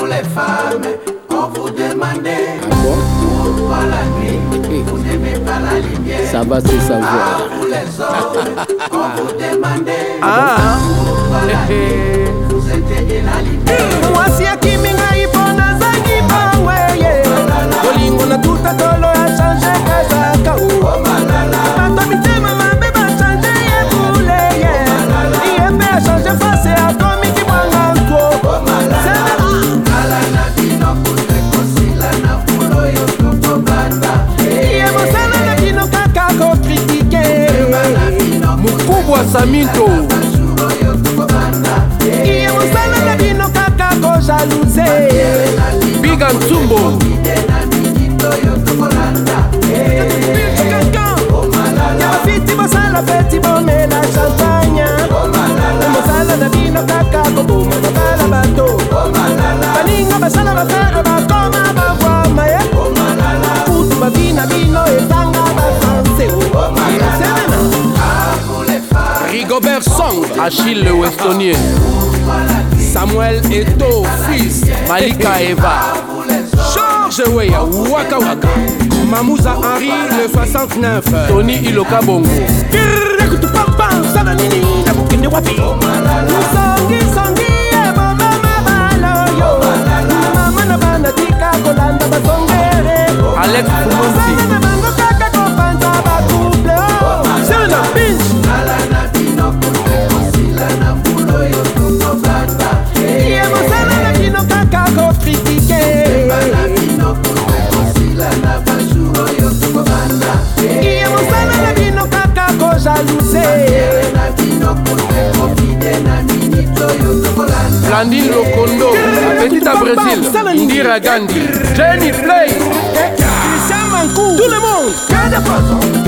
vous les femmes, on vous demandait pourquoi la nuit vous n'aimez pas la lumière. Ça va se savoir. Ah, vous les hommes, on vous demandait Ah. pourquoi la nuit vous éteignez saminto. Iye mosala na bino kaka kojaluze biga tokolanda. yabafiti bosala feti bomela champagne. Mosala na bino kaka koboma mabala bato. Baninga basala bafere rigobert song achille le westonien samuel eto fils malika eva george weya waka waka mamuza henri le 69 tony iloka bongo. Sana blandine lokondo apetita brésil indira gandhi jenny play Christian Mancou Tout le monde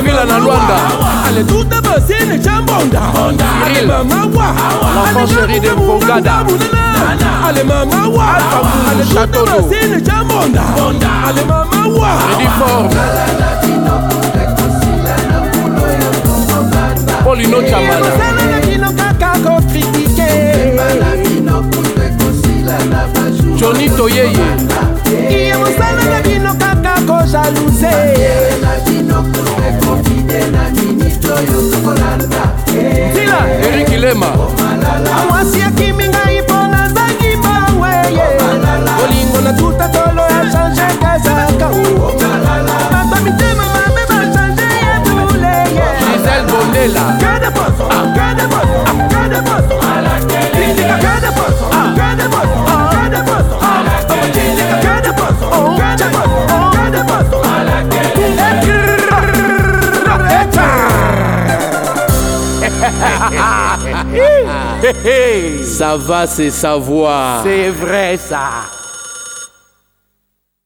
Brazzaville na Luanda. Allez tout dépasser les chambonda. Allez maman wa. L'enfant chéri de Bongada. Allez maman wa. Allez tout dépasser les chambonda. Allez maman wa. Uniforme. Polino Chamana. Johnny Toyeye. Iye mosala na bino kaka ko jalouser. motema Ça va, c'est savoir C'est vrai ça.